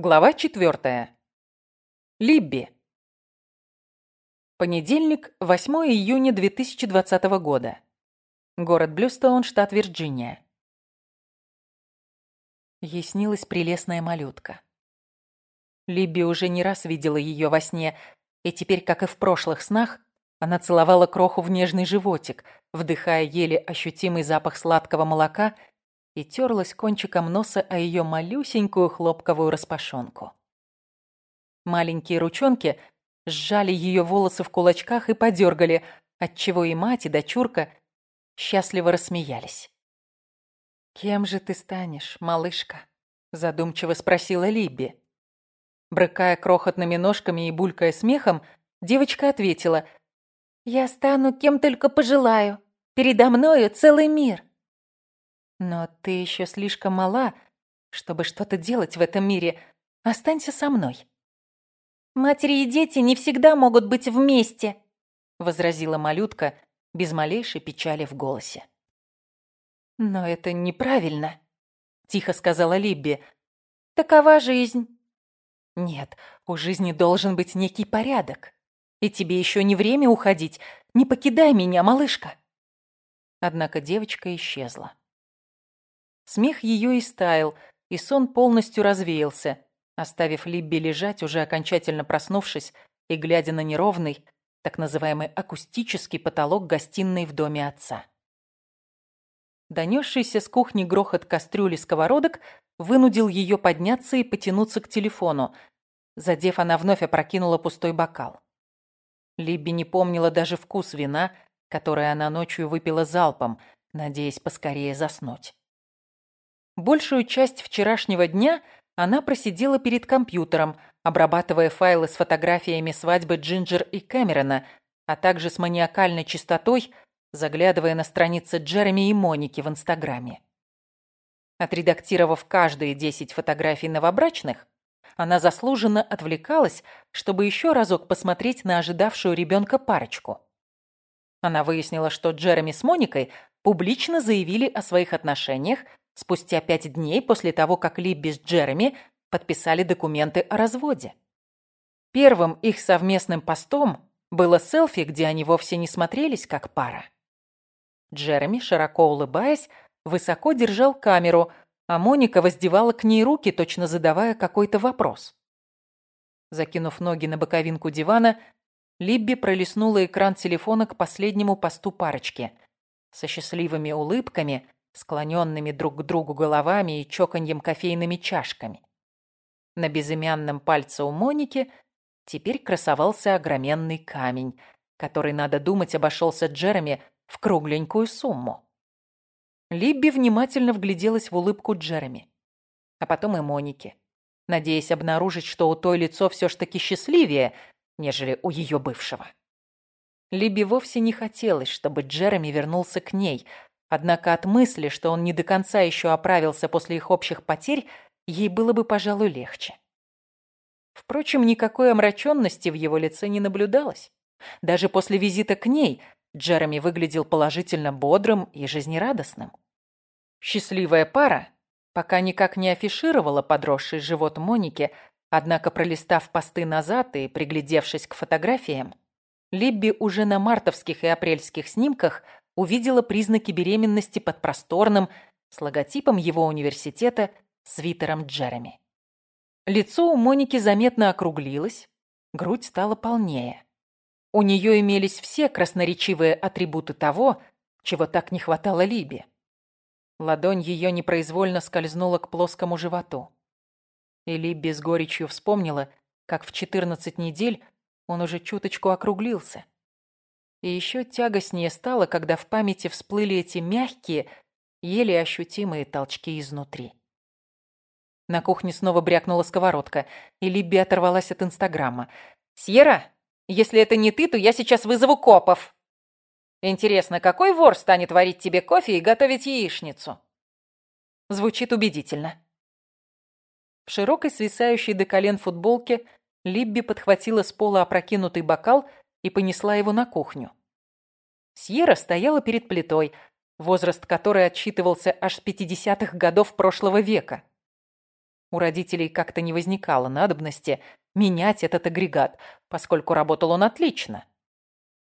Глава четвертая. Либби. Понедельник, 8 июня 2020 года. Город Блюстоун, штат Вирджиния. Ей снилась прелестная малютка. Либби уже не раз видела ее во сне, и теперь, как и в прошлых снах, она целовала кроху в нежный животик, вдыхая еле ощутимый запах сладкого молока и терлась кончиком носа о ее малюсенькую хлопковую распашонку. Маленькие ручонки сжали ее волосы в кулачках и подергали, отчего и мать, и дочурка счастливо рассмеялись. «Кем же ты станешь, малышка?» – задумчиво спросила Либби. Брыкая крохотными ножками и булькая смехом, девочка ответила, «Я стану кем только пожелаю. Передо мною целый мир». Но ты еще слишком мала, чтобы что-то делать в этом мире. Останься со мной. Матери и дети не всегда могут быть вместе, возразила малютка без малейшей печали в голосе. Но это неправильно, тихо сказала Либби. Такова жизнь. Нет, у жизни должен быть некий порядок. И тебе еще не время уходить. Не покидай меня, малышка. Однако девочка исчезла. Смех ее истаял, и сон полностью развеялся, оставив Либби лежать, уже окончательно проснувшись и глядя на неровный, так называемый акустический потолок гостиной в доме отца. Донесшийся с кухни грохот кастрюли сковородок вынудил ее подняться и потянуться к телефону. Задев, она вновь опрокинула пустой бокал. Либби не помнила даже вкус вина, которое она ночью выпила залпом, надеясь поскорее заснуть. Большую часть вчерашнего дня она просидела перед компьютером, обрабатывая файлы с фотографиями свадьбы Джинджер и Кэмерона, а также с маниакальной чистотой, заглядывая на страницы Джереми и Моники в Инстаграме. Отредактировав каждые 10 фотографий новобрачных, она заслуженно отвлекалась, чтобы еще разок посмотреть на ожидавшую ребенка парочку. Она выяснила, что Джереми с Моникой публично заявили о своих отношениях спустя пять дней после того, как Либби с Джереми подписали документы о разводе. Первым их совместным постом было селфи, где они вовсе не смотрелись как пара. Джереми, широко улыбаясь, высоко держал камеру, а Моника воздевала к ней руки, точно задавая какой-то вопрос. Закинув ноги на боковинку дивана, Либби пролистнула экран телефона к последнему посту парочки. Со счастливыми улыбками склоненными друг к другу головами и чоканьем кофейными чашками. На безымянном пальце у Моники теперь красовался огроменный камень, который, надо думать, обошелся Джереми в кругленькую сумму. Либби внимательно вгляделась в улыбку Джереми, а потом и Моники, надеясь обнаружить, что у той лицо все ж таки счастливее, нежели у ее бывшего. Либби вовсе не хотелось, чтобы Джереми вернулся к ней – Однако от мысли, что он не до конца еще оправился после их общих потерь, ей было бы, пожалуй, легче. Впрочем, никакой омраченности в его лице не наблюдалось. Даже после визита к ней Джереми выглядел положительно бодрым и жизнерадостным. Счастливая пара пока никак не афишировала подросший живот Моники, однако, пролистав посты назад и приглядевшись к фотографиям, Либби уже на мартовских и апрельских снимках – увидела признаки беременности под просторным, с логотипом его университета, свитером Джереми. Лицо у Моники заметно округлилось, грудь стала полнее. У нее имелись все красноречивые атрибуты того, чего так не хватало Либе. Ладонь ее непроизвольно скользнула к плоскому животу. И Либби с горечью вспомнила, как в 14 недель он уже чуточку округлился. И еще тягостнее стало, когда в памяти всплыли эти мягкие, еле ощутимые толчки изнутри. На кухне снова брякнула сковородка, и Либби оторвалась от Инстаграма. «Сьерра, если это не ты, то я сейчас вызову копов!» «Интересно, какой вор станет варить тебе кофе и готовить яичницу?» Звучит убедительно. В широкой, свисающей до колен футболке Либби подхватила с пола опрокинутый бокал и понесла его на кухню. Сьерра стояла перед плитой, возраст которой отсчитывался аж с 50-х годов прошлого века. У родителей как-то не возникало надобности менять этот агрегат, поскольку работал он отлично.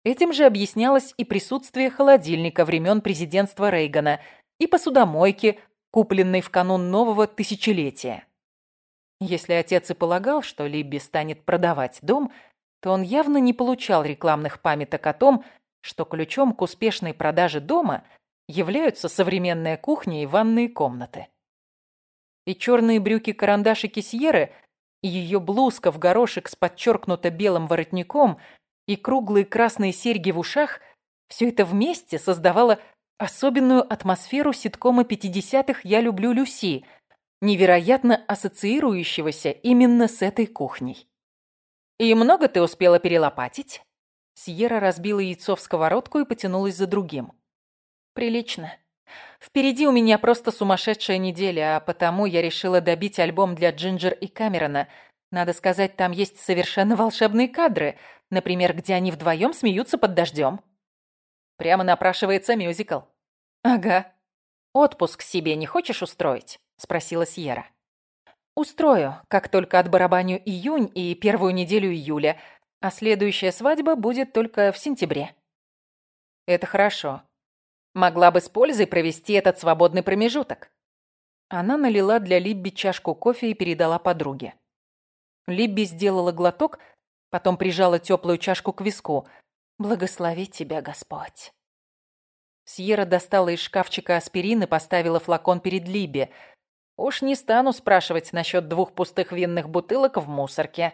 Этим же объяснялось и присутствие холодильника времен президентства Рейгана и посудомойки, купленной в канун нового тысячелетия. Если отец и полагал, что Либби станет продавать дом, то он явно не получал рекламных памяток о том, что ключом к успешной продаже дома являются современная кухня и ванные комнаты. И черные брюки-карандашики Сьерры, и ее блузка в горошек с подчеркнуто белым воротником, и круглые красные серьги в ушах – все это вместе создавало особенную атмосферу ситкома 50-х «Я люблю Люси», невероятно ассоциирующегося именно с этой кухней. «И много ты успела перелопатить?» Сьерра разбила яйцо в сковородку и потянулась за другим. «Прилично. Впереди у меня просто сумасшедшая неделя, а потому я решила добить альбом для Джинджер и Камерона. Надо сказать, там есть совершенно волшебные кадры, например, где они вдвоем смеются под дождем. Прямо напрашивается мюзикл. Ага. Отпуск себе не хочешь устроить? Спросила Сьерра. Устрою, как только отбарабаню июнь и первую неделю июля, а следующая свадьба будет только в сентябре. Это хорошо. Могла бы с пользой провести этот свободный промежуток. Она налила для Либби чашку кофе и передала подруге. Либби сделала глоток, потом прижала теплую чашку к виску. «Благослови тебя, Господь!» Сьерра достала из шкафчика аспирин и поставила флакон перед Либби. «Уж не стану спрашивать насчет двух пустых винных бутылок в мусорке.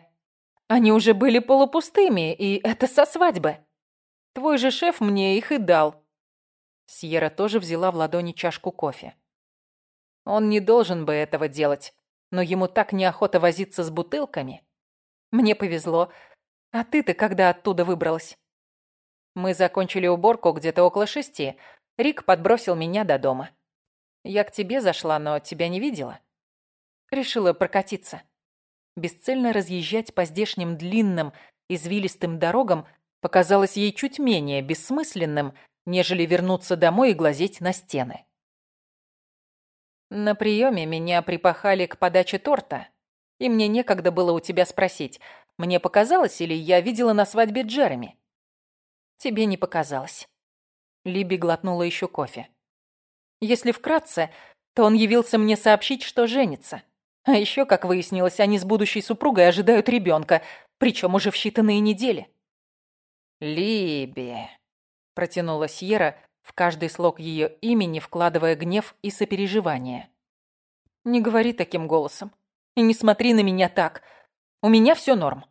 Они уже были полупустыми, и это со свадьбы. Твой же шеф мне их и дал». Сьерра тоже взяла в ладони чашку кофе. Он не должен бы этого делать, но ему так неохота возиться с бутылками. Мне повезло. А ты-то когда оттуда выбралась? Мы закончили уборку где-то около шести. Рик подбросил меня до дома. Я к тебе зашла, но тебя не видела. Решила прокатиться. Бесцельно разъезжать по здешним длинным, извилистым дорогам показалось ей чуть менее бессмысленным, нежели вернуться домой и глазеть на стены. На приеме меня припахали к подаче торта, и мне некогда было у тебя спросить, мне показалось или я видела на свадьбе Джереми. Тебе не показалось. Либи глотнула еще кофе. Если вкратце, то он явился мне сообщить, что женится. А еще, как выяснилось, они с будущей супругой ожидают ребенка, причем уже в считанные недели. «Либи», — протянула Сьерра, в каждый слог ее имени вкладывая гнев и сопереживание. «Не говори таким голосом. И не смотри на меня так. У меня все норм».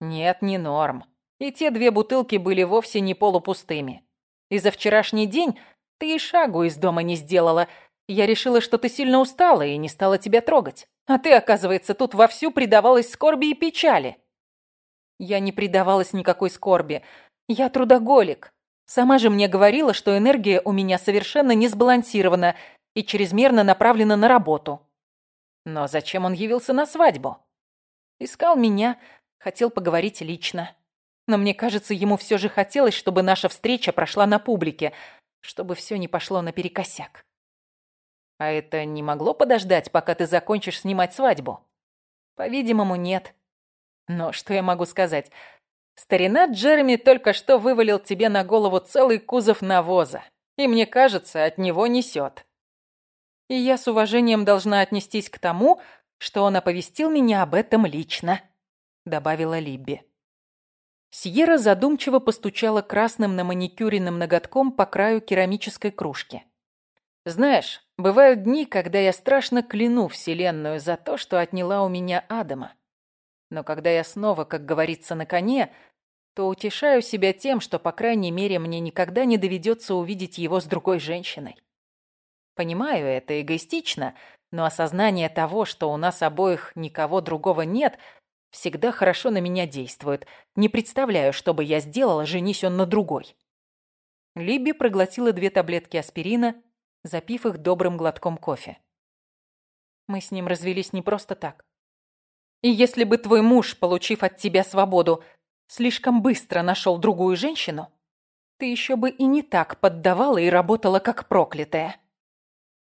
«Нет, не норм. И те две бутылки были вовсе не полупустыми. И за вчерашний день ты и шагу из дома не сделала. Я решила, что ты сильно устала и не стала тебя трогать. А ты, оказывается, тут вовсю предавалась скорби и печали». «Я не предавалась никакой скорби. Я трудоголик. Сама же мне говорила, что энергия у меня совершенно не сбалансирована и чрезмерно направлена на работу. Но зачем он явился на свадьбу? Искал меня, хотел поговорить лично. Но мне кажется, ему все же хотелось, чтобы наша встреча прошла на публике, чтобы все не пошло наперекосяк. А это не могло подождать, пока ты закончишь снимать свадьбу? По-видимому, нет. Но что я могу сказать? Старина Джереми только что вывалил тебе на голову целый кузов навоза, и мне кажется, от него несет. И я с уважением должна отнестись к тому, что он оповестил меня об этом лично», — добавила Либби. Сьерра задумчиво постучала красным на маникюренным ноготком по краю керамической кружки. «Знаешь, бывают дни, когда я страшно кляну Вселенную за то, что отняла у меня Адама. Но когда я снова, как говорится, на коне, то утешаю себя тем, что, по крайней мере, мне никогда не доведется увидеть его с другой женщиной. Понимаю, это эгоистично, но осознание того, что у нас обоих никого другого нет, всегда хорошо на меня действует. Не представляю, что бы я сделала, женись он на другой. Либби проглотила две таблетки аспирина, запив их добрым глотком кофе. Мы с ним развелись не просто так. И если бы твой муж, получив от тебя свободу, слишком быстро нашел другую женщину, ты еще бы и не так поддавала и работала как проклятая.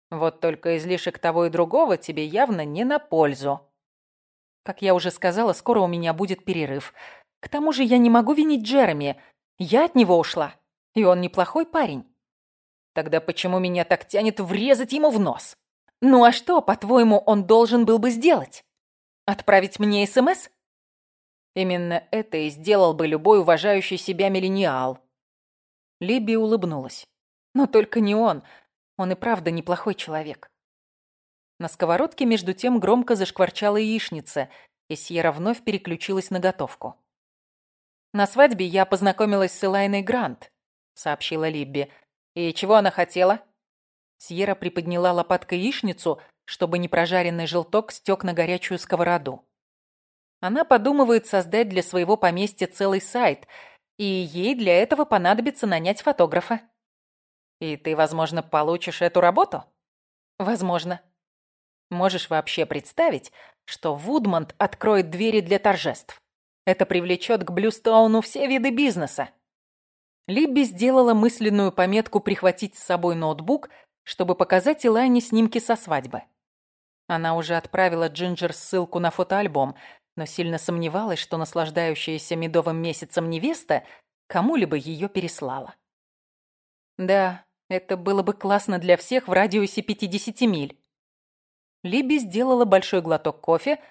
Вот только излишек того и другого тебе явно не на пользу. Как я уже сказала, скоро у меня будет перерыв. К тому же я не могу винить Джереми. Я от него ушла. И он неплохой парень. Тогда почему меня так тянет врезать ему в нос? Ну а что, по-твоему, он должен был бы сделать? Отправить мне СМС? Именно это и сделал бы любой уважающий себя миллениал. Либи улыбнулась. Но только не он. Он и правда неплохой человек. На сковородке между тем громко зашкварчала яичница, и Сьерра вновь переключилась на готовку. «На свадьбе я познакомилась с Элайной Грант», — сообщила Либби. «И чего она хотела?» Сьерра приподняла лопаткой яичницу, чтобы непрожаренный желток стек на горячую сковороду. Она подумывает создать для своего поместья целый сайт, и ей для этого понадобится нанять фотографа. И ты, возможно, получишь эту работу? Возможно. Можешь вообще представить, что Вудмонт откроет двери для торжеств? Это привлечет к Блюстоуну все виды бизнеса. Либби сделала мысленную пометку прихватить с собой ноутбук, чтобы показать Илайне снимки со свадьбы. Она уже отправила Джинджер ссылку на фотоальбом, но сильно сомневалась, что наслаждающаяся медовым месяцем невеста кому-либо ее переслала. Да, это было бы классно для всех в радиусе 50 миль. Либи сделала большой глоток кофе,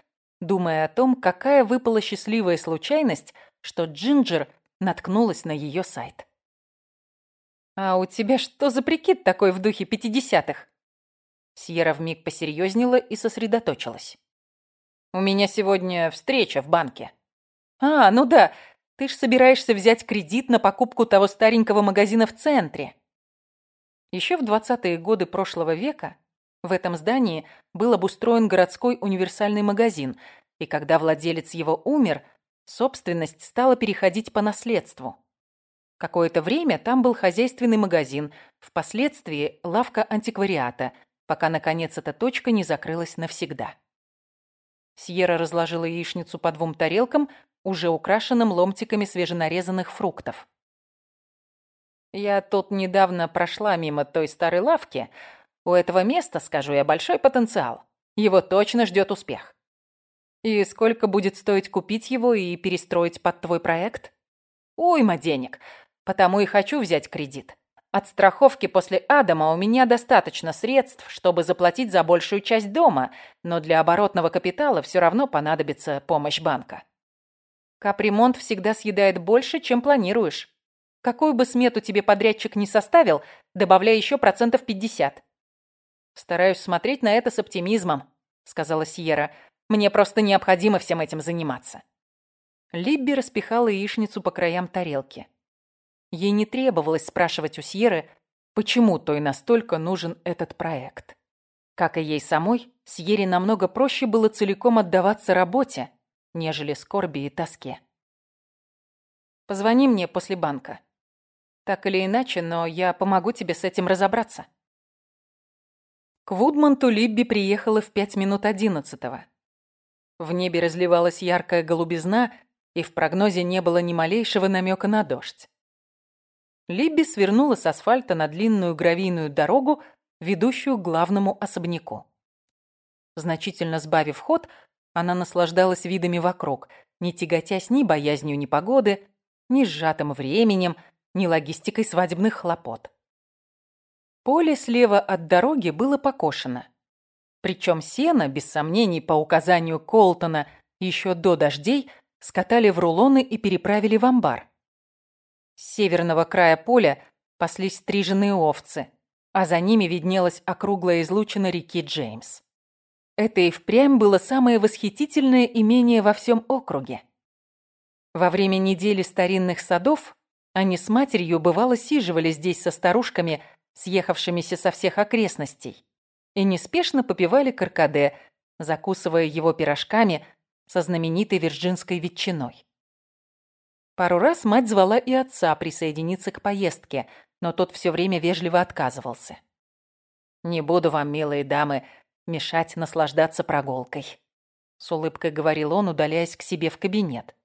думая о том, какая выпала счастливая случайность, что Джинджер наткнулась на ее сайт. «А у тебя что за прикид такой в духе пятидесятых?» Сьерра вмиг посерьезнела и сосредоточилась. «У меня сегодня встреча в банке». «А, ну да, ты ж собираешься взять кредит на покупку того старенького магазина в центре». Еще в 20-е годы прошлого века в этом здании был обустроен городской универсальный магазин, и когда владелец его умер, собственность стала переходить по наследству. Какое-то время там был хозяйственный магазин, впоследствии лавка антиквариата, пока, наконец, эта точка не закрылась навсегда. Сьерра разложила яичницу по двум тарелкам, уже украшенным ломтиками свеженарезанных фруктов. «Я тут недавно прошла мимо той старой лавки. У этого места, скажу я, большой потенциал. Его точно ждет успех. И сколько будет стоить купить его и перестроить под твой проект? Уйма денег. Потому и хочу взять кредит. От страховки после Адама у меня достаточно средств, чтобы заплатить за большую часть дома, но для оборотного капитала все равно понадобится помощь банка. Капремонт всегда съедает больше, чем планируешь. Какую бы смету тебе подрядчик не составил, добавляй еще процентов 50. Стараюсь смотреть на это с оптимизмом, сказала Сьерра. Мне просто необходимо всем этим заниматься. Либби распихала яичницу по краям тарелки. Ей не требовалось спрашивать у Сьеры, почему той настолько нужен этот проект. Как и ей самой, Сьере намного проще было целиком отдаваться работе, нежели скорби и тоске. «Позвони мне после банка. Так или иначе, но я помогу тебе с этим разобраться». К Вудмонту Либби приехала в пять минут одиннадцатого. В небе разливалась яркая голубизна, и в прогнозе не было ни малейшего намека на дождь. Либби свернула с асфальта на длинную гравийную дорогу, ведущую к главному особняку. Значительно сбавив ход, она наслаждалась видами вокруг, не тяготясь ни боязнью непогоды, ни сжатым временем, ни логистикой свадебных хлопот. Поле слева от дороги было покошено. Причем сено, без сомнений, по указанию Колтона, еще до дождей, скатали в рулоны и переправили в амбар. С северного края поля паслись стриженные овцы, а за ними виднелась округлая излучина реки Джеймс. Это и впрямь было самое восхитительное имение во всем округе. Во время недели старинных садов они с матерью бывало сиживали здесь со старушками, съехавшимися со всех окрестностей, и неспешно попивали каркаде, закусывая его пирожками со знаменитой вирджинской ветчиной. Пару раз мать звала и отца присоединиться к поездке, но тот все время вежливо отказывался. «Не буду вам, милые дамы, мешать наслаждаться прогулкой», с улыбкой говорил он, удаляясь к себе в кабинет.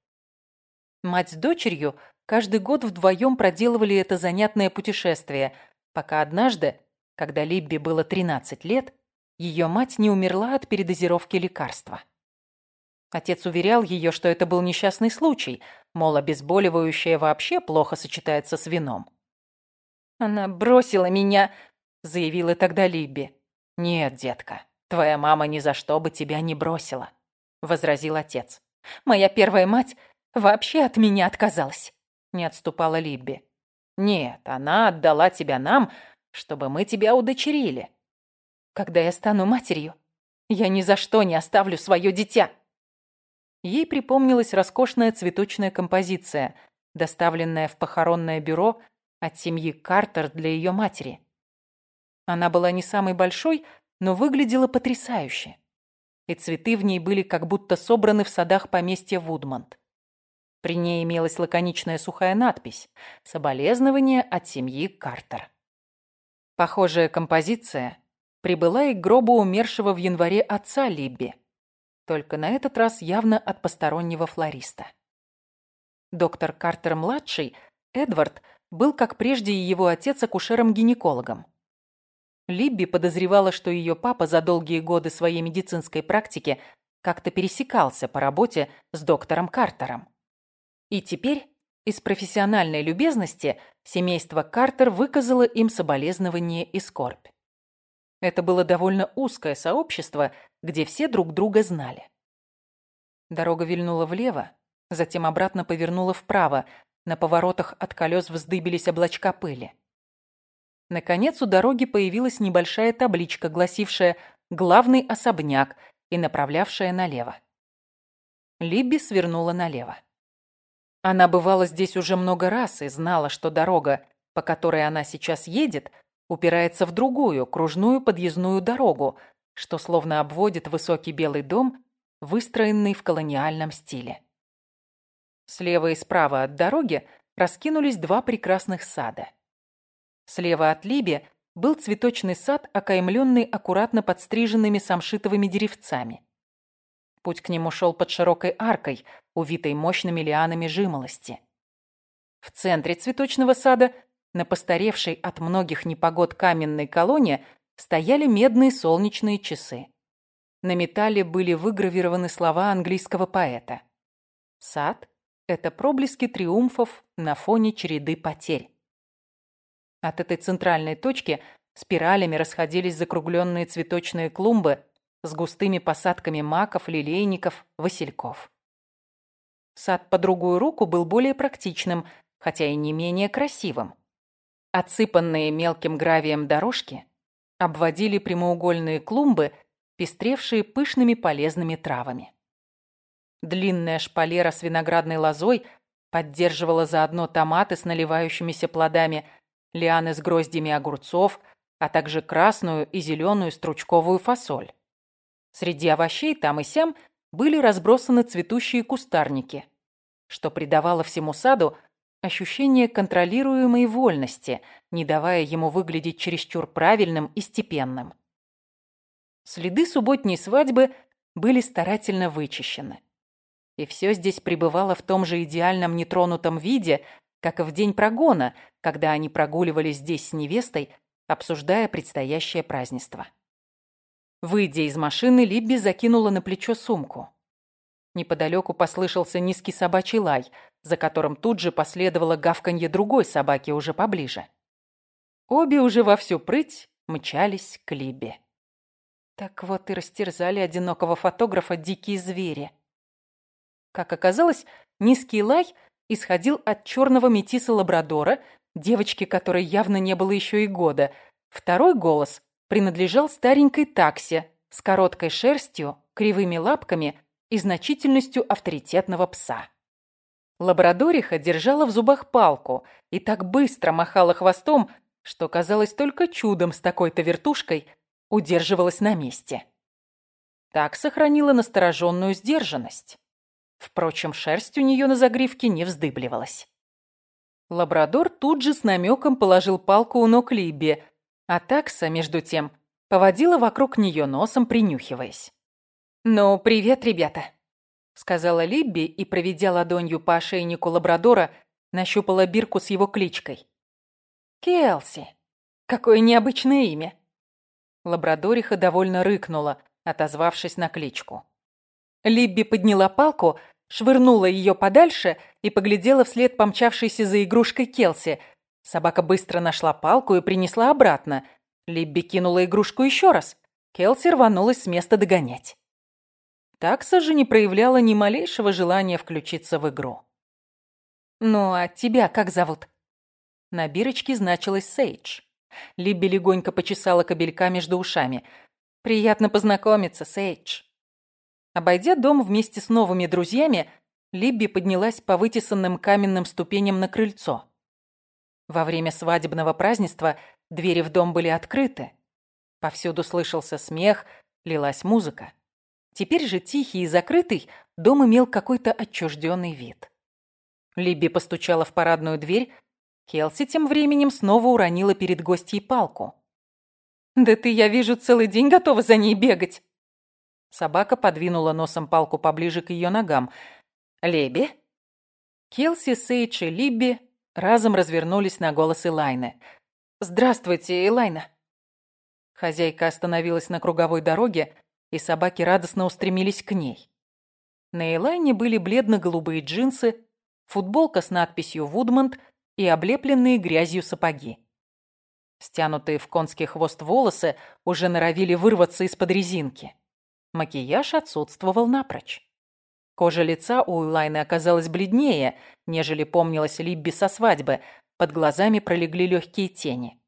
Мать с дочерью каждый год вдвоем проделывали это занятное путешествие, пока однажды Когда Либби было 13 лет, ее мать не умерла от передозировки лекарства. Отец уверял ее, что это был несчастный случай, мол, обезболивающее вообще плохо сочетается с вином. «Она бросила меня», — заявила тогда Либби. «Нет, детка, твоя мама ни за что бы тебя не бросила», — возразил отец. «Моя первая мать вообще от меня отказалась», — не отступала Либби. «Нет, она отдала тебя нам, чтобы мы тебя удочерили. Когда я стану матерью, я ни за что не оставлю свое дитя». Ей припомнилась роскошная цветочная композиция, доставленная в похоронное бюро от семьи Картер для ее матери. Она была не самой большой, но выглядела потрясающе. И цветы в ней были как будто собраны в садах поместья Вудмонт. При ней имелась лаконичная сухая надпись «Соболезнование от семьи Картер». Похожая композиция прибыла и к гробу умершего в январе отца Либби, только на этот раз явно от постороннего флориста. Доктор Картер-младший, Эдвард, был, как прежде и его отец, акушером-гинекологом. Либби подозревала, что ее папа за долгие годы своей медицинской практики как-то пересекался по работе с доктором Картером. И теперь из профессиональной любезности семейство Картер выказало им соболезнование и скорбь. Это было довольно узкое сообщество, где все друг друга знали. Дорога вильнула влево, затем обратно повернула вправо, на поворотах от колес вздыбились облачка пыли. Наконец у дороги появилась небольшая табличка, гласившая «Главный особняк» и направлявшая налево. Либби свернула налево. Она бывала здесь уже много раз и знала, что дорога, по которой она сейчас едет, упирается в другую, кружную подъездную дорогу, что словно обводит высокий белый дом, выстроенный в колониальном стиле. Слева и справа от дороги раскинулись два прекрасных сада. Слева от Либи был цветочный сад, окаймленный аккуратно подстриженными самшитовыми деревцами. Путь к нему шел под широкой аркой, увитой мощными лианами жимолости. В центре цветочного сада, на постаревшей от многих непогод каменной колонне, стояли медные солнечные часы. На металле были выгравированы слова английского поэта. Сад — это проблески триумфов на фоне череды потерь. От этой центральной точки спиралями расходились закругленные цветочные клумбы с густыми посадками маков, лилейников, васильков. Сад по другую руку был более практичным, хотя и не менее красивым. Отсыпанные мелким гравием дорожки обводили прямоугольные клумбы, пестревшие пышными полезными травами. Длинная шпалера с виноградной лозой поддерживала заодно томаты с наливающимися плодами – лианы с гроздями огурцов, а также красную и зеленую стручковую фасоль. Среди овощей там и сям были разбросаны цветущие кустарники, что придавало всему саду ощущение контролируемой вольности, не давая ему выглядеть чересчур правильным и степенным. Следы субботней свадьбы были старательно вычищены. И все здесь пребывало в том же идеальном нетронутом виде, как и в день прогона, когда они прогуливались здесь с невестой, обсуждая предстоящее празднество. Выйдя из машины, Либби закинула на плечо сумку. Неподалеку послышался низкий собачий лай, за которым тут же последовало гавканье другой собаки уже поближе. Обе уже во всю прыть мчались к Либби. Так вот и растерзали одинокого фотографа дикие звери. Как оказалось, низкий лай исходил от черного метиса лабрадора, девочки которой явно не было еще и года. Второй голос принадлежал старенькой таксе с короткой шерстью, кривыми лапками и значительностью авторитетного пса. Лабрадориха держала в зубах палку и так быстро махала хвостом, что казалось только чудом с такой-то вертушкой удерживалась на месте. Так сохранила настороженную сдержанность. Впрочем, шерсть у нее на загривке не вздыбливалась. Лабрадор тут же с намеком положил палку у ног Либби, а такса, между тем, поводила вокруг нее носом, принюхиваясь. «Ну, привет, ребята», — сказала Либби и, проведя ладонью по ошейнику лабрадора, нащупала бирку с его кличкой. «Келси», Какое необычное имя!» Лабрадориха довольно рыкнула, отозвавшись на кличку. Либби подняла палку, швырнула ее подальше и поглядела вслед помчавшейся за игрушкой Келси. Собака быстро нашла палку и принесла обратно. Либби кинула игрушку еще раз. Келси рванулась с места догонять. Такса же не проявляла ни малейшего желания включиться в игру. «Ну, а тебя как зовут?» На бирочке значилось «Сейдж». Либби легонько почесала кабелька между ушами. «Приятно познакомиться, Сейдж». Обойдя дом вместе с новыми друзьями, Либби поднялась по вытесанным каменным ступеням на крыльцо. Во время свадебного празднества двери в дом были открыты. Повсюду слышался смех, лилась музыка. Теперь же тихий и закрытый дом имел какой-то отчужденный вид. Либби постучала в парадную дверь, Келси тем временем снова уронила перед гостьей палку. «Да ты, я вижу, целый день готова за ней бегать!» Собака подвинула носом палку поближе к ее ногам. «Леби?» Келси, Сейдж и Либби разом развернулись на голос Элайны. «Здравствуйте, Элайна!» Хозяйка остановилась на круговой дороге, и собаки радостно устремились к ней. На Элайне были бледно-голубые джинсы, футболка с надписью «Вудмонт» и облепленные грязью сапоги. Стянутые в конский хвост волосы уже норовили вырваться из-под резинки. Макияж отсутствовал напрочь. Кожа лица у Элайны оказалась бледнее, нежели помнилась Либби со свадьбы. Под глазами пролегли легкие тени.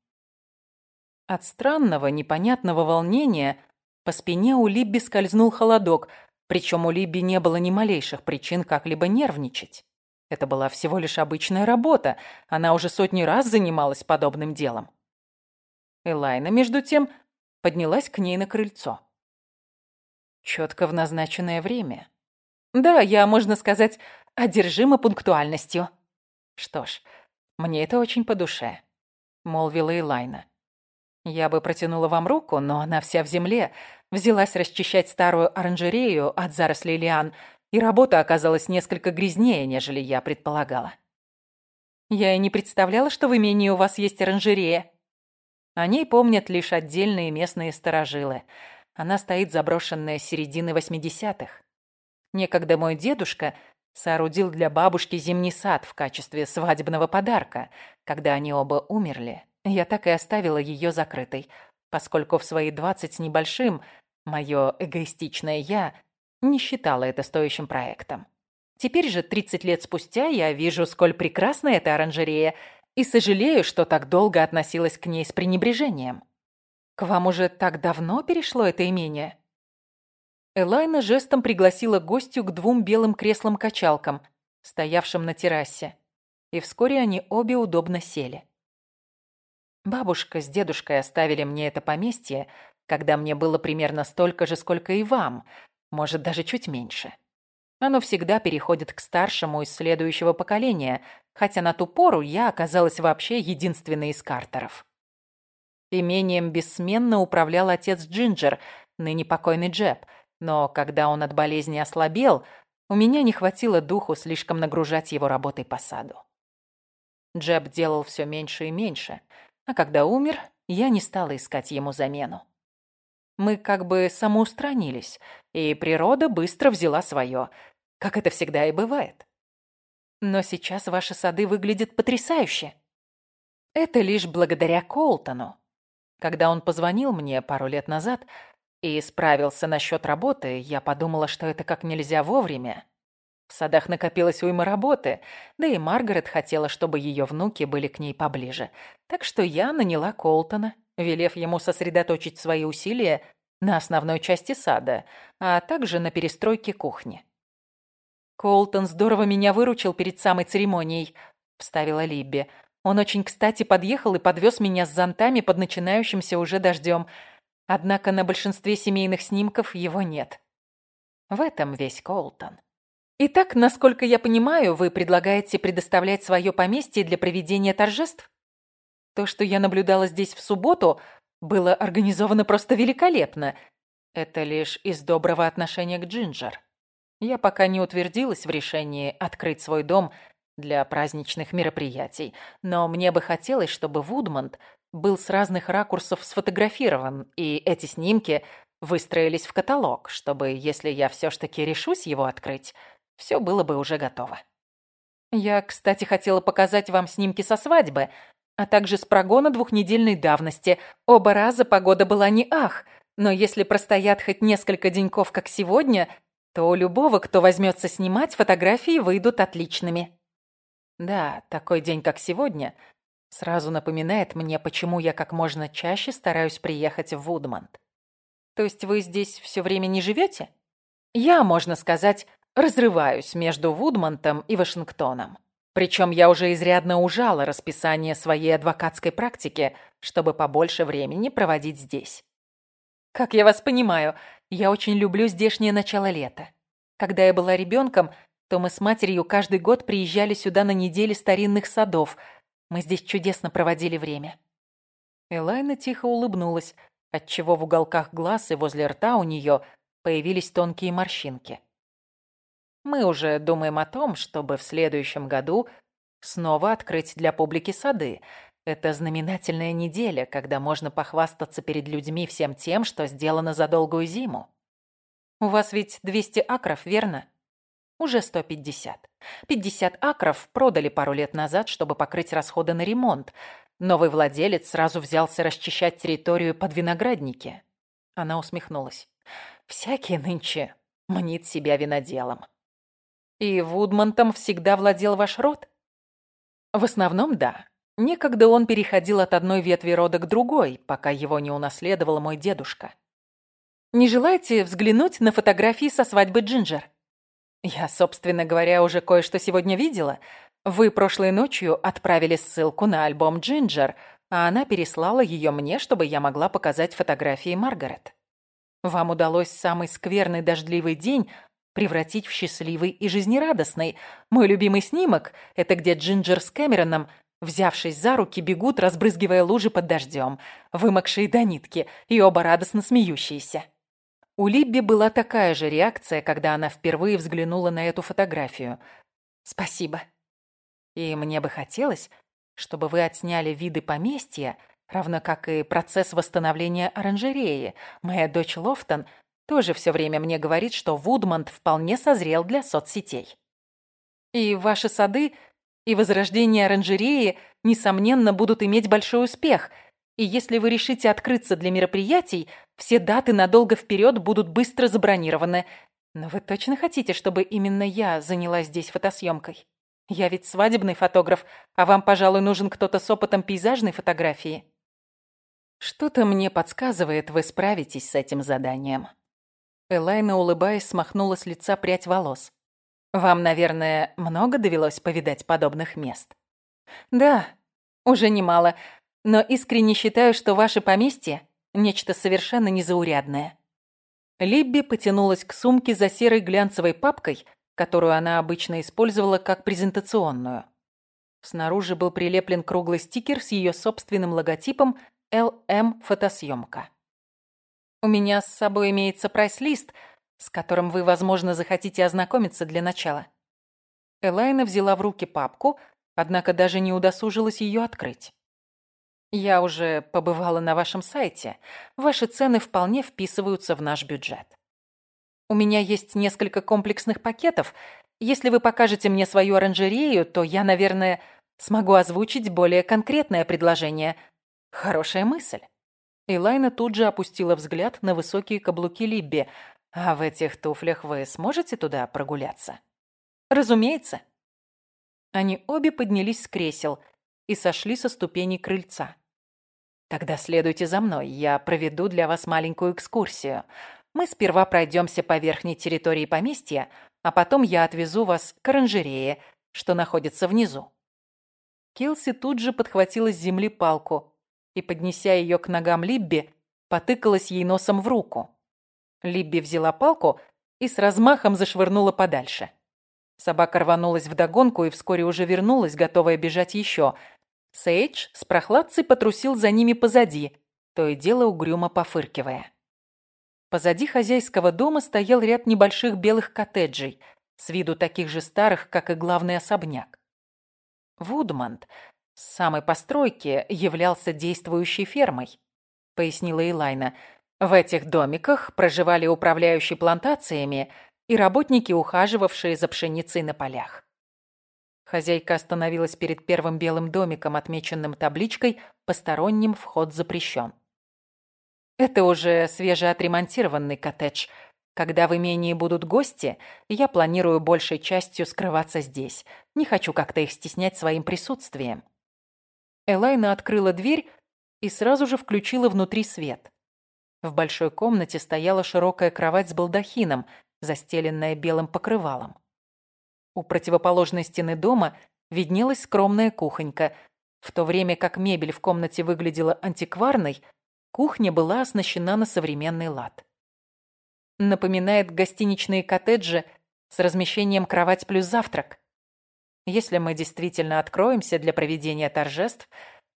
От странного, непонятного волнения по спине у Либби скользнул холодок, причем у Либби не было ни малейших причин как-либо нервничать. Это была всего лишь обычная работа, она уже сотни раз занималась подобным делом. Элайна, между тем, поднялась к ней на крыльцо. Четко в назначенное время. Да, я, можно сказать, одержима пунктуальностью. Что ж, мне это очень по душе, молвила Элайна. Я бы протянула вам руку, но она вся в земле. Взялась расчищать старую оранжерею от зарослей лиан, и работа оказалась несколько грязнее, нежели я предполагала. Я и не представляла, что в имении у вас есть оранжерея. О ней помнят лишь отдельные местные сторожилы – она стоит заброшенная с середины 80-х. Некогда мой дедушка соорудил для бабушки зимний сад в качестве свадебного подарка. Когда они оба умерли, я так и оставила ее закрытой, поскольку в свои двадцать с небольшим мое эгоистичное «я» не считала это стоящим проектом. Теперь же, 30 лет спустя, я вижу, сколь прекрасна эта оранжерея, и сожалею, что так долго относилась к ней с пренебрежением. К вам уже так давно перешло это имение?» Элайна жестом пригласила гостю к двум белым креслам-качалкам, стоявшим на террасе, и вскоре они обе удобно сели. Бабушка с дедушкой оставили мне это поместье, когда мне было примерно столько же, сколько и вам, может, даже чуть меньше. Оно всегда переходит к старшему из следующего поколения, хотя на ту пору я оказалась вообще единственной из Картеров. Имением бессменно управлял отец Джинджер, ныне покойный Джеб. Но когда он от болезни ослабел, у меня не хватило духу слишком нагружать его работой по саду. Джеб делал все меньше и меньше, а когда умер, я не стала искать ему замену. Мы как бы самоустранились, и природа быстро взяла свое, как это всегда и бывает. Но сейчас ваши сады выглядят потрясающе. Это лишь благодаря Колтону. Когда он позвонил мне пару лет назад и справился насчет работы, я подумала, что это как нельзя вовремя. В садах накопилась уйма работы, да и Маргарет хотела, чтобы ее внуки были к ней поближе. Так что я наняла Колтона, велев ему сосредоточить свои усилия на основной части сада, а также на перестройке кухни. «Колтон здорово меня выручил перед самой церемонией», — вставила Либби. Он очень кстати подъехал и подвез меня с зонтами под начинающимся уже дождем. Однако на большинстве семейных снимков его нет. В этом весь Колтон. Итак, насколько я понимаю, вы предлагаете предоставлять свое поместье для проведения торжеств? То, что я наблюдала здесь в субботу, было организовано просто великолепно. Это лишь из доброго отношения к Джинджер. Я пока не утвердилась в решении открыть свой дом для праздничных мероприятий, но мне бы хотелось, чтобы Вудмонт был с разных ракурсов сфотографирован, и эти снимки выстроились в каталог, чтобы, если я все ж таки решусь его открыть, все было бы уже готово. Я, кстати, хотела показать вам снимки со свадьбы, а также с прогона двухнедельной давности. Оба раза погода была не ах, но если простоят хоть несколько деньков, как сегодня, то у любого, кто возьмется снимать, фотографии выйдут отличными. Да, такой день, как сегодня, сразу напоминает мне, почему я как можно чаще стараюсь приехать в Вудмонт. То есть вы здесь все время не живете? Я, можно сказать, разрываюсь между Вудмонтом и Вашингтоном. Причем я уже изрядно ужала расписание своей адвокатской практики, чтобы побольше времени проводить здесь. Как я вас понимаю, я очень люблю здешнее начало лета. Когда я была ребенком, то мы с матерью каждый год приезжали сюда на недели старинных садов. Мы здесь чудесно проводили время. Элайна тихо улыбнулась, отчего в уголках глаз и возле рта у нее появились тонкие морщинки. Мы уже думаем о том, чтобы в следующем году снова открыть для публики сады. Это знаменательная неделя, когда можно похвастаться перед людьми всем тем, что сделано за долгую зиму. У вас ведь 200 акров, верно? Уже 150. 50 акров продали пару лет назад, чтобы покрыть расходы на ремонт. Новый владелец сразу взялся расчищать территорию под виноградники. Она усмехнулась. Всякий нынче мнит себя виноделом. И Вудмантом всегда владел ваш род? В основном, да. Некогда он переходил от одной ветви рода к другой, пока его не унаследовал мой дедушка. Не желаете взглянуть на фотографии со свадьбы Джинджер? Я, собственно говоря, уже кое-что сегодня видела. Вы прошлой ночью отправили ссылку на альбом Джинджер, а она переслала ее мне, чтобы я могла показать фотографии Маргарет. Вам удалось самый скверный дождливый день превратить в счастливый и жизнерадостный. Мой любимый снимок – это где Джинджер с Кэмероном, взявшись за руки, бегут, разбрызгивая лужи под дождем, вымокшие до нитки и оба радостно смеющиеся. У Либби была такая же реакция, когда она впервые взглянула на эту фотографию. «Спасибо. И мне бы хотелось, чтобы вы отсняли виды поместья, равно как и процесс восстановления оранжереи. Моя дочь Лофтон тоже все время мне говорит, что Вудмонт вполне созрел для соцсетей. И ваши сады и возрождение оранжереи, несомненно, будут иметь большой успех. И если вы решите открыться для мероприятий, все даты надолго вперед будут быстро забронированы. Но вы точно хотите, чтобы именно я занялась здесь фотосъемкой? Я ведь свадебный фотограф, а вам, пожалуй, нужен кто-то с опытом пейзажной фотографии. Что-то мне подсказывает, вы справитесь с этим заданием. Элайна, улыбаясь, смахнула с лица прядь волос. «Вам, наверное, много довелось повидать подобных мест?» «Да, уже немало, но искренне считаю, что ваше поместье – нечто совершенно незаурядное». Либби потянулась к сумке за серой глянцевой папкой, которую она обычно использовала как презентационную. Снаружи был прилеплен круглый стикер с ее собственным логотипом «ЛМ Фотосъемка». У меня с собой имеется прайс-лист, с которым вы, возможно, захотите ознакомиться для начала». Элайна взяла в руки папку, однако даже не удосужилась ее открыть. «Я уже побывала на вашем сайте. Ваши цены вполне вписываются в наш бюджет. У меня есть несколько комплексных пакетов. Если вы покажете мне свою оранжерею, то я, наверное, смогу озвучить более конкретное предложение. Хорошая мысль». Элайна тут же опустила взгляд на высокие каблуки Либби. «А в этих туфлях вы сможете туда прогуляться?» «Разумеется». Они обе поднялись с кресел и сошли со ступеней крыльца. «Тогда следуйте за мной, я проведу для вас маленькую экскурсию. Мы сперва пройдемся по верхней территории поместья, а потом я отвезу вас к оранжерее, что находится внизу». Килси тут же подхватила с земли палку и, поднеся ее к ногам Либби, потыкалась ей носом в руку. Либби взяла палку и с размахом зашвырнула подальше. Собака рванулась вдогонку и вскоре уже вернулась, готовая бежать еще. Сейдж с прохладцей потрусил за ними позади, то и дело угрюмо пофыркивая. Позади хозяйского дома стоял ряд небольших белых коттеджей, с виду таких же старых, как и главный особняк. Вудмонт с самой постройки являлся действующей фермой, пояснила Элайна. В этих домиках проживали управляющие плантациями и работники, ухаживавшие за пшеницей на полях. Хозяйка остановилась перед первым белым домиком, отмеченным табличкой «Посторонним вход запрещен». Это уже свежеотремонтированный коттедж. Когда в имении будут гости, я планирую большей частью скрываться здесь. Не хочу как-то их стеснять своим присутствием. Элайна открыла дверь и сразу же включила внутри свет. В большой комнате стояла широкая кровать с балдахином, застеленная белым покрывалом. У противоположной стены дома виднелась скромная кухонька. В то время как мебель в комнате выглядела антикварной, кухня была оснащена на современный лад. Напоминает гостиничные коттеджи с размещением кровать плюс завтрак. Если мы действительно откроемся для проведения торжеств,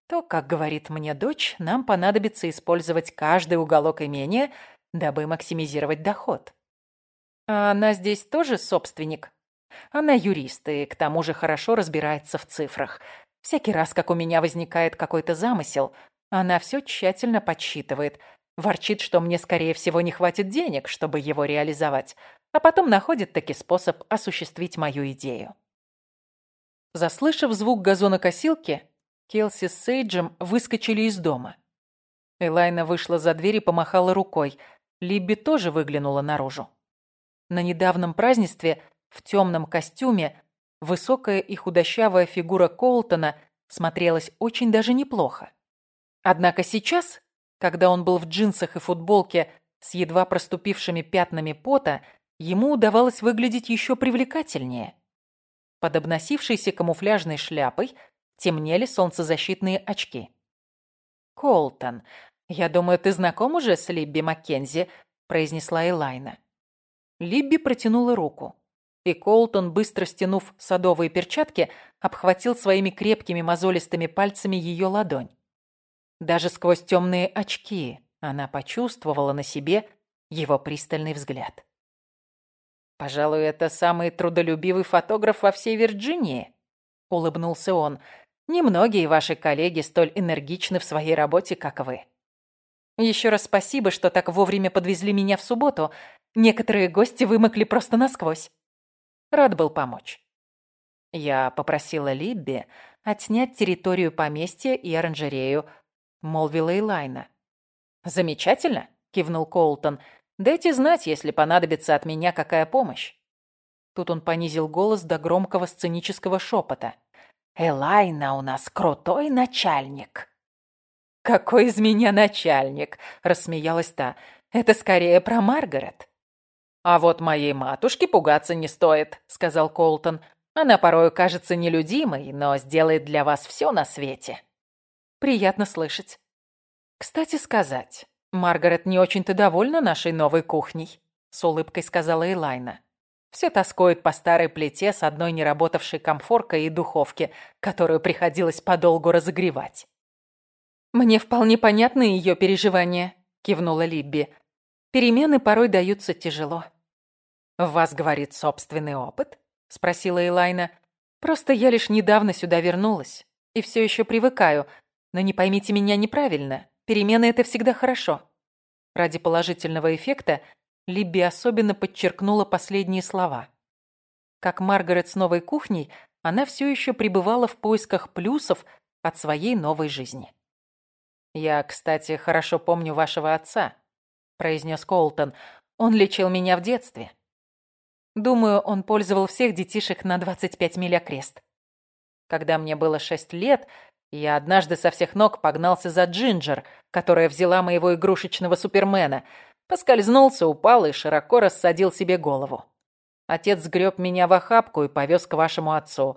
то, как говорит мне дочь, нам понадобится использовать каждый уголок имения, дабы максимизировать доход. А она здесь тоже собственник? Она юрист и к тому же хорошо разбирается в цифрах. Всякий раз, как у меня возникает какой-то замысел, она все тщательно подсчитывает. Ворчит, что мне, скорее всего, не хватит денег, чтобы его реализовать, а потом находит таки способ осуществить мою идею. Заслышав звук газонокосилки, Келси с Сейджем выскочили из дома. Элайна вышла за дверь и помахала рукой. Либби тоже выглянула наружу. На недавнем празднестве в темном костюме высокая и худощавая фигура Колтона смотрелась очень даже неплохо. Однако сейчас, когда он был в джинсах и футболке с едва проступившими пятнами пота, ему удавалось выглядеть еще привлекательнее. Под обносившейся камуфляжной шляпой темнели солнцезащитные очки. «Колтон, я думаю, ты знаком уже с Либби Маккензи», – произнесла Элайна. Либби протянула руку и Колтон, быстро стянув садовые перчатки, обхватил своими крепкими мозолистыми пальцами ее ладонь. Даже сквозь темные очки она почувствовала на себе его пристальный взгляд. «Пожалуй, это самый трудолюбивый фотограф во всей Вирджинии», — улыбнулся он. «Немногие ваши коллеги столь энергичны в своей работе, как вы. Еще раз спасибо, что так вовремя подвезли меня в субботу. Некоторые гости вымокли просто насквозь. Рад был помочь. Я попросила Либби отснять территорию поместья и оранжерею, молвила Элайна. «Замечательно», — кивнул Коултон. «Дайте знать, если понадобится от меня какая помощь». Тут он понизил голос до громкого сценического шепота. «Элайна у нас крутой начальник». «Какой из меня начальник?» — рассмеялась та. «Это скорее про Маргарет». «А вот моей матушке пугаться не стоит», — сказал Колтон. «Она порою кажется нелюдимой, но сделает для вас все на свете». «Приятно слышать». «Кстати сказать, Маргарет не очень-то довольна нашей новой кухней», — с улыбкой сказала Элайна. Все тоскует по старой плите с одной неработавшей комфоркой и духовке, которую приходилось подолгу разогревать. «Мне вполне понятны ее переживания», — кивнула Либби. Перемены порой даются тяжело. «В вас, говорит, собственный опыт?» — спросила Элайна. «Просто я лишь недавно сюда вернулась и все еще привыкаю, но не поймите меня неправильно, перемены — это всегда хорошо». Ради положительного эффекта Либби особенно подчеркнула последние слова. Как Маргарет с новой кухней, она все еще пребывала в поисках плюсов от своей новой жизни. «Я, кстати, хорошо помню вашего отца», произнес Колтон. «Он лечил меня в детстве». Думаю, он пользовал всех детишек на 25 миль окрест. Когда мне было 6 лет, я однажды со всех ног погнался за Джинджер, которая взяла моего игрушечного супермена, поскользнулся, упал и широко рассадил себе голову. Отец сгреб меня в охапку и повез к вашему отцу.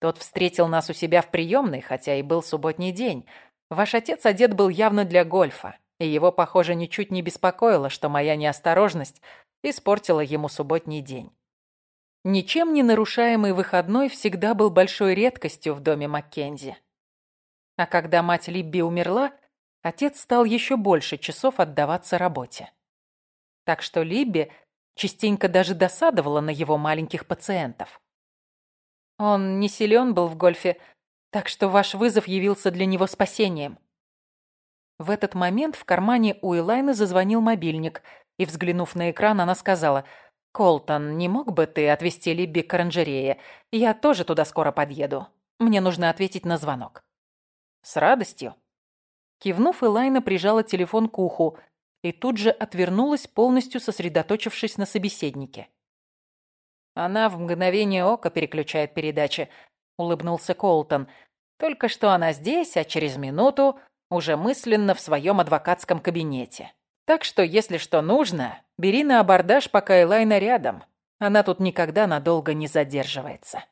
Тот встретил нас у себя в приемной, хотя и был субботний день. Ваш отец одет был явно для гольфа и его, похоже, ничуть не беспокоило, что моя неосторожность испортила ему субботний день. Ничем не нарушаемый выходной всегда был большой редкостью в доме Маккензи. А когда мать Либби умерла, отец стал еще больше часов отдаваться работе. Так что Либби частенько даже досадовала на его маленьких пациентов. Он не силен был в гольфе, Так что ваш вызов явился для него спасением. В этот момент в кармане у Элайны зазвонил мобильник, и, взглянув на экран, она сказала, «Колтон, не мог бы ты отвезти Либби к оранжерее? Я тоже туда скоро подъеду. Мне нужно ответить на звонок». «С радостью». Кивнув, Элайна прижала телефон к уху и тут же отвернулась, полностью сосредоточившись на собеседнике. «Она в мгновение ока переключает передачи», — улыбнулся Колтон. «Только что она здесь, а через минуту уже мысленно в своем адвокатском кабинете. Так что, если что нужно, бери на абордаж, пока Элайна рядом. Она тут никогда надолго не задерживается».